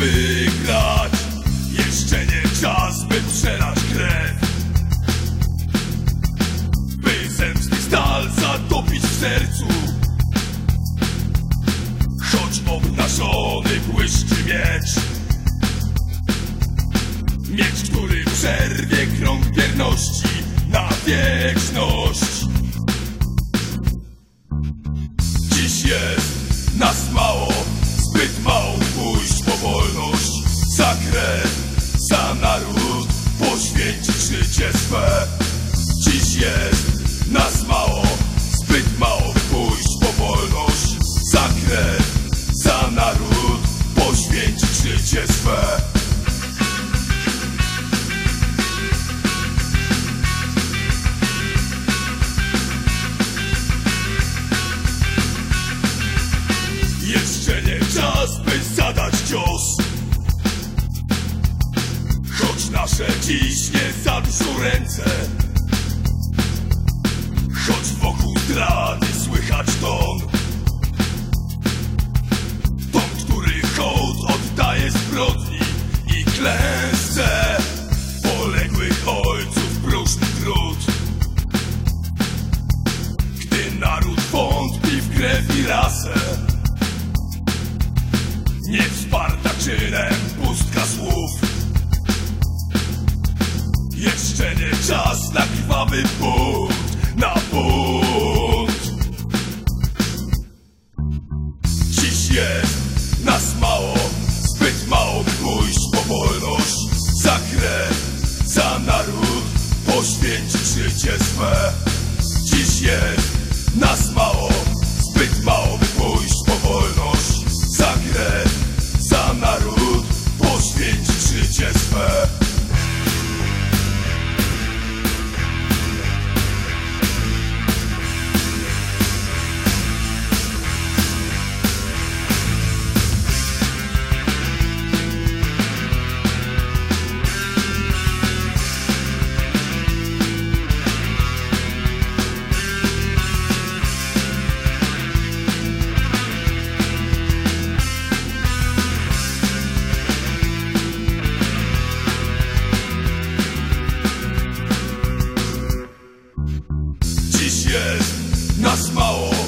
wygrać. Jeszcze nie czas, by przelać krew. By zemsty stal zatopić w sercu. Choć obnażony błyszczy miecz. Miecz, który przerwie krąg wierności na wieczność. Dziś jest nas mało, zbyt mało jest nas mało, zbyt mało pójść po wolność Za krew, za naród, poświęcić życie swe. Jeszcze nie czas, by zadać cios. Choć nasze dziś nie zadrzą ręce Choć wokół zdrady słychać ton. Ton, który hołd oddaje zbrodni i klęsce Poległych ojców próżny trud. Gdy naród wątpi w krew i rasę nie wsparta czynem pustka słów. Jeszcze nie czas na krwawy bunt Jest nas mało Zbyt mało pójść po wolność Za krew, za naród Poświęcić życie swe. Dziś jest je nas malo